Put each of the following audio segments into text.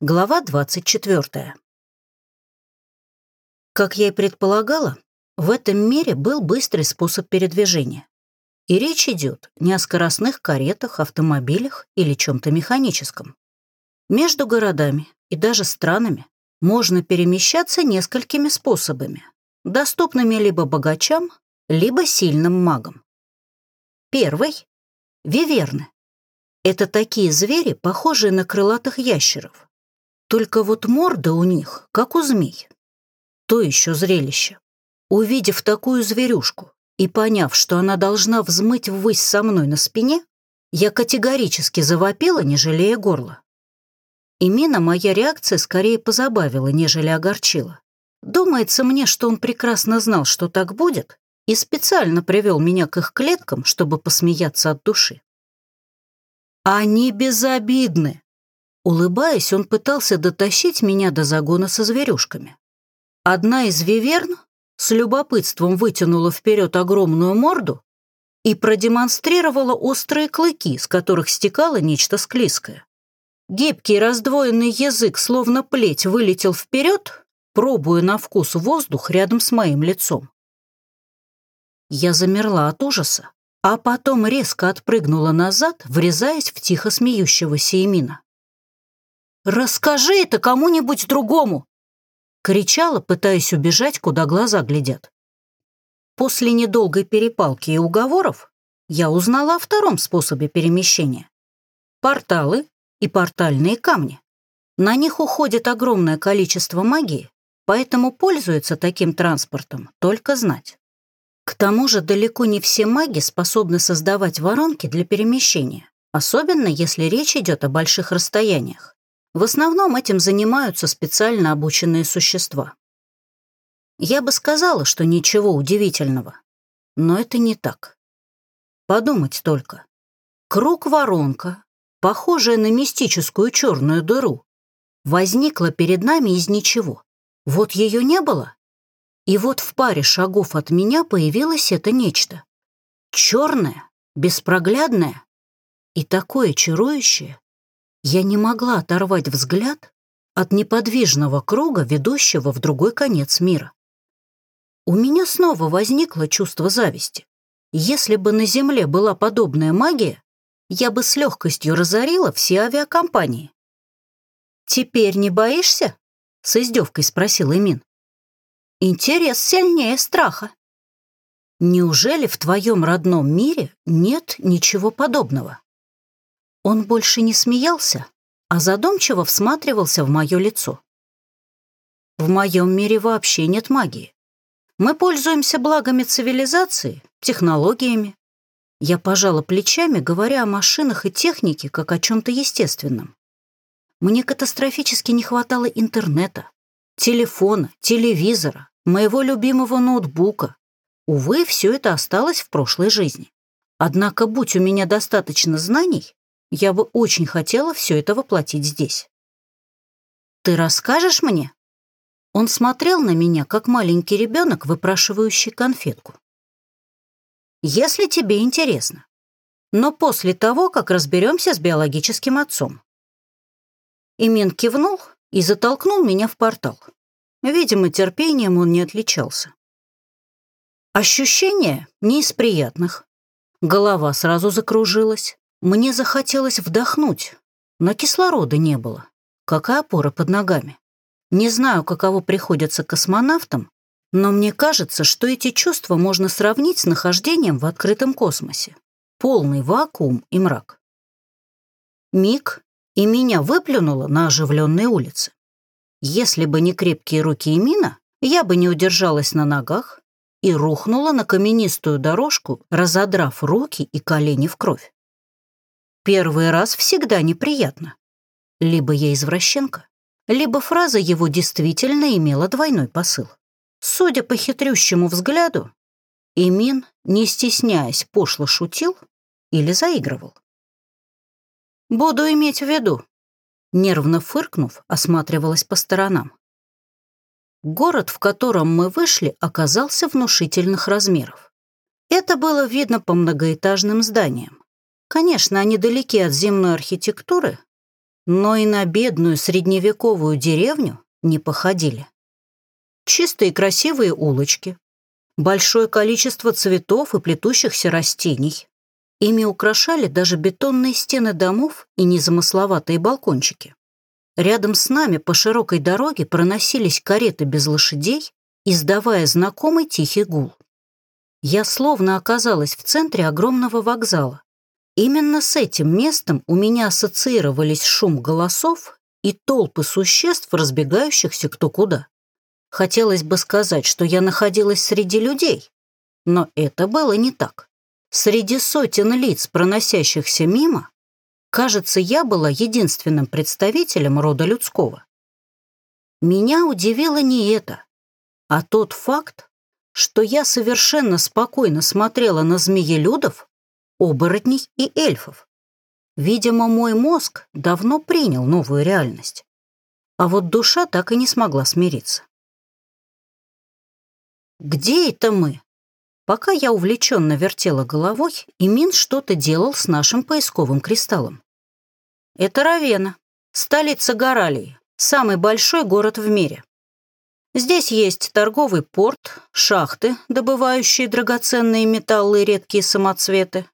Глава 24. Как я и предполагала, в этом мире был быстрый способ передвижения. И речь идет не о скоростных каретах, автомобилях или чем-то механическом. Между городами и даже странами можно перемещаться несколькими способами, доступными либо богачам, либо сильным магам. Первый — виверны. Это такие звери, похожие на крылатых ящеров, только вот морда у них, как у змей. То еще зрелище. Увидев такую зверюшку и поняв, что она должна взмыть ввысь со мной на спине, я категорически завопила, не жалея горла. Именно моя реакция скорее позабавила, нежели огорчила. Думается мне, что он прекрасно знал, что так будет, и специально привел меня к их клеткам, чтобы посмеяться от души. «Они безобидны!» Улыбаясь, он пытался дотащить меня до загона со зверюшками. Одна из виверн с любопытством вытянула вперед огромную морду и продемонстрировала острые клыки, с которых стекало нечто склизкое. Гибкий раздвоенный язык, словно плеть, вылетел вперед, пробуя на вкус воздух рядом с моим лицом. Я замерла от ужаса, а потом резко отпрыгнула назад, врезаясь в тихо смеющегося Эмина. «Расскажи это кому-нибудь другому!» Кричала, пытаясь убежать, куда глаза глядят. После недолгой перепалки и уговоров я узнала о втором способе перемещения. Порталы и портальные камни. На них уходит огромное количество магии, поэтому пользуются таким транспортом только знать. К тому же далеко не все маги способны создавать воронки для перемещения, особенно если речь идет о больших расстояниях. В основном этим занимаются специально обученные существа. Я бы сказала, что ничего удивительного, но это не так. Подумать только. Круг-воронка, похожая на мистическую черную дыру, возникла перед нами из ничего. Вот ее не было, и вот в паре шагов от меня появилось это нечто. Черное, беспроглядное и такое чарующее, я не могла оторвать взгляд от неподвижного круга, ведущего в другой конец мира. У меня снова возникло чувство зависти. Если бы на Земле была подобная магия, я бы с легкостью разорила все авиакомпании. «Теперь не боишься?» — с издевкой спросил Эмин. «Интерес сильнее страха». «Неужели в твоем родном мире нет ничего подобного?» Он больше не смеялся, а задумчиво всматривался в мое лицо. В моем мире вообще нет магии. Мы пользуемся благами цивилизации, технологиями. Я пожала плечами, говоря о машинах и технике, как о чем-то естественном. Мне катастрофически не хватало интернета, телефона, телевизора, моего любимого ноутбука. Увы, все это осталось в прошлой жизни. Однако, будь у меня достаточно знаний, я бы очень хотела все это воплотить здесь. «Ты расскажешь мне?» Он смотрел на меня, как маленький ребенок, выпрашивающий конфетку. «Если тебе интересно. Но после того, как разберемся с биологическим отцом». Имин кивнул и затолкнул меня в портал. Видимо, терпением он не отличался. Ощущения не из приятных. Голова сразу закружилась. Мне захотелось вдохнуть, но кислорода не было, как и опора под ногами. Не знаю, каково приходится космонавтам, но мне кажется, что эти чувства можно сравнить с нахождением в открытом космосе. Полный вакуум и мрак. Миг, и меня выплюнуло на оживленной улице. Если бы не крепкие руки Эмина, я бы не удержалась на ногах и рухнула на каменистую дорожку, разодрав руки и колени в кровь. Первый раз всегда неприятно. Либо я извращенка, либо фраза его действительно имела двойной посыл. Судя по хитрющему взгляду, Имин, не стесняясь, пошло шутил или заигрывал. «Буду иметь в виду», — нервно фыркнув, осматривалась по сторонам. Город, в котором мы вышли, оказался внушительных размеров. Это было видно по многоэтажным зданиям. Конечно, они далеки от земной архитектуры, но и на бедную средневековую деревню не походили. Чистые красивые улочки, большое количество цветов и плетущихся растений. Ими украшали даже бетонные стены домов и незамысловатые балкончики. Рядом с нами по широкой дороге проносились кареты без лошадей, издавая знакомый тихий гул. Я словно оказалась в центре огромного вокзала. Именно с этим местом у меня ассоциировались шум голосов и толпы существ, разбегающихся кто куда. Хотелось бы сказать, что я находилась среди людей, но это было не так. Среди сотен лиц, проносящихся мимо, кажется, я была единственным представителем рода людского. Меня удивило не это, а тот факт, что я совершенно спокойно смотрела на змеелюдов оборотней и эльфов. Видимо, мой мозг давно принял новую реальность. А вот душа так и не смогла смириться. «Где это мы?» Пока я увлеченно вертела головой, Имин что-то делал с нашим поисковым кристаллом. «Это Равена, столица Горалии, самый большой город в мире. Здесь есть торговый порт, шахты, добывающие драгоценные металлы и редкие самоцветы,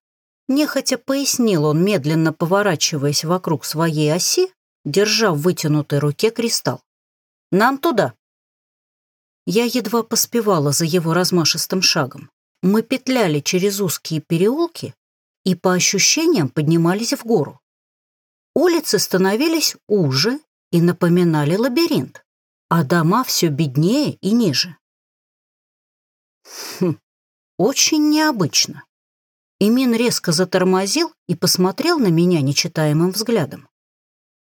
Нехотя пояснил он, медленно поворачиваясь вокруг своей оси, держа в вытянутой руке кристалл. «Нам туда!» Я едва поспевала за его размашистым шагом. Мы петляли через узкие переулки и, по ощущениям, поднимались в гору. Улицы становились уже и напоминали лабиринт, а дома все беднее и ниже. Хм, очень необычно. Имин резко затормозил и посмотрел на меня нечитаемым взглядом.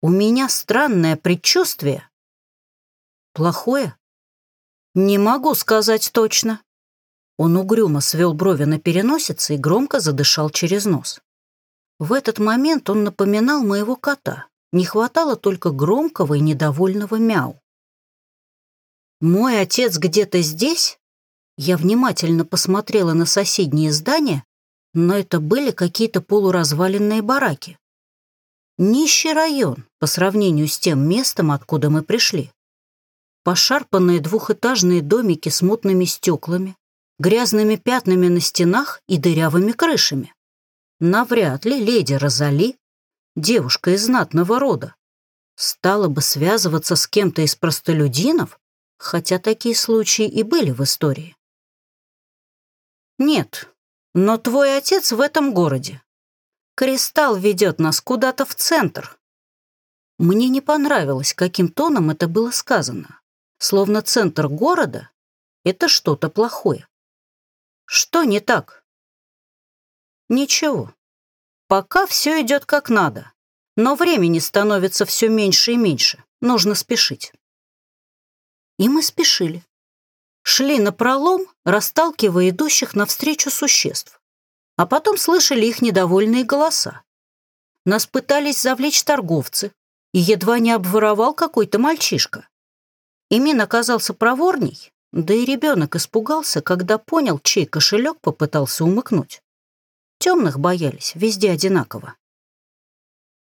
«У меня странное предчувствие». «Плохое?» «Не могу сказать точно». Он угрюмо свел брови на переносице и громко задышал через нос. В этот момент он напоминал моего кота. Не хватало только громкого и недовольного мяу. «Мой отец где-то здесь?» Я внимательно посмотрела на соседние здания но это были какие-то полуразваленные бараки. Нищий район по сравнению с тем местом, откуда мы пришли. Пошарпанные двухэтажные домики с мутными стеклами, грязными пятнами на стенах и дырявыми крышами. Навряд ли леди Розали, девушка из знатного рода, стала бы связываться с кем-то из простолюдинов, хотя такие случаи и были в истории. Нет, но твой отец в этом городе. Кристалл ведет нас куда-то в центр. Мне не понравилось, каким тоном это было сказано. Словно центр города — это что-то плохое. Что не так? Ничего. Пока все идет как надо. Но времени становится все меньше и меньше. Нужно спешить. И мы спешили шли на пролом, расталкивая идущих навстречу существ. А потом слышали их недовольные голоса. Нас пытались завлечь торговцы, и едва не обворовал какой-то мальчишка. Имин оказался проворней, да и ребенок испугался, когда понял, чей кошелек попытался умыкнуть. Темных боялись, везде одинаково.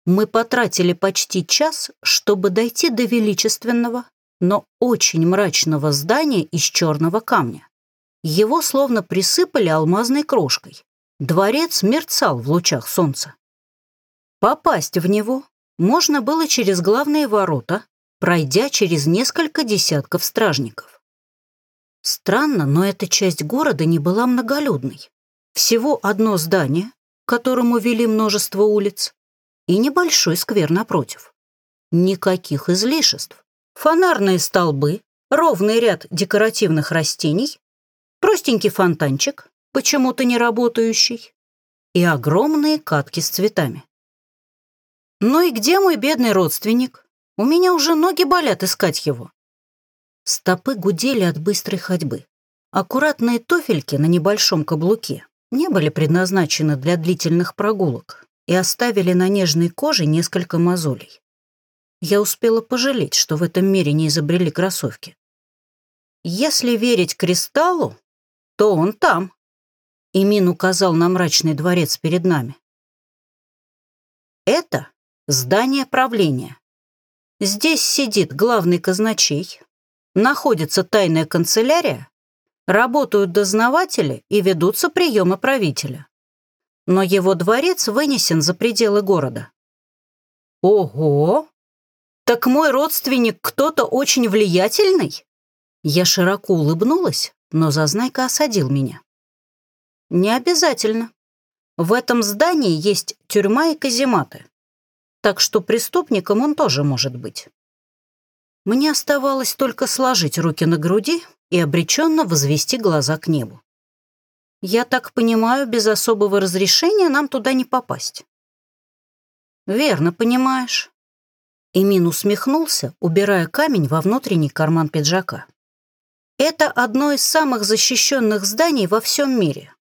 Мы потратили почти час, чтобы дойти до величественного, но очень мрачного здания из черного камня. Его словно присыпали алмазной крошкой. Дворец мерцал в лучах солнца. Попасть в него можно было через главные ворота, пройдя через несколько десятков стражников. Странно, но эта часть города не была многолюдной. Всего одно здание, к которому вели множество улиц, и небольшой сквер напротив. Никаких излишеств фонарные столбы, ровный ряд декоративных растений, простенький фонтанчик, почему-то не работающий, и огромные катки с цветами. Ну и где мой бедный родственник? У меня уже ноги болят искать его. Стопы гудели от быстрой ходьбы. Аккуратные туфельки на небольшом каблуке не были предназначены для длительных прогулок и оставили на нежной коже несколько мозолей я успела пожалеть, что в этом мире не изобрели кроссовки. Если верить кристаллу, то он там. И Мин указал на мрачный дворец перед нами. Это здание правления. Здесь сидит главный казначей, находится тайная канцелярия, работают дознаватели и ведутся приемы правителя. Но его дворец вынесен за пределы города. Ого! Так мой родственник кто-то очень влиятельный? Я широко улыбнулась, но Зазнайка осадил меня. Не обязательно. В этом здании есть тюрьма и казематы. Так что преступником он тоже может быть. Мне оставалось только сложить руки на груди и обреченно возвести глаза к небу. Я так понимаю, без особого разрешения нам туда не попасть. Верно понимаешь. Имин усмехнулся, убирая камень во внутренний карман пиджака. Это одно из самых защищенных зданий во всем мире.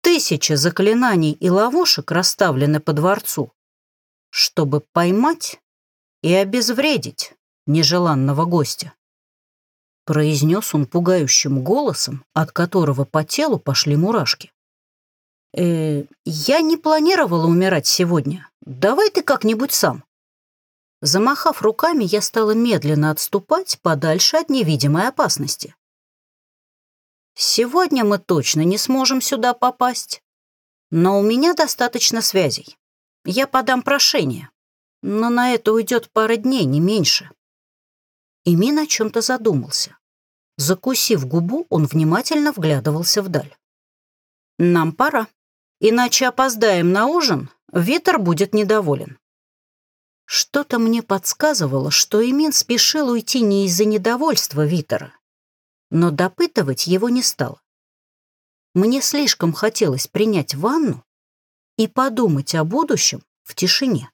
Тысячи заклинаний и ловушек расставлены по дворцу, чтобы поймать и обезвредить нежеланного гостя. Произнес он пугающим голосом, от которого по телу пошли мурашки. «Э, «Я не планировала умирать сегодня. Давай ты как-нибудь сам». Замахав руками, я стала медленно отступать подальше от невидимой опасности. «Сегодня мы точно не сможем сюда попасть, но у меня достаточно связей. Я подам прошение, но на это уйдет пара дней, не меньше». Имин о чем-то задумался. Закусив губу, он внимательно вглядывался вдаль. «Нам пора, иначе опоздаем на ужин, Витер будет недоволен». Что-то мне подсказывало, что Имин спешил уйти не из-за недовольства Витера, но допытывать его не стал. Мне слишком хотелось принять ванну и подумать о будущем в тишине.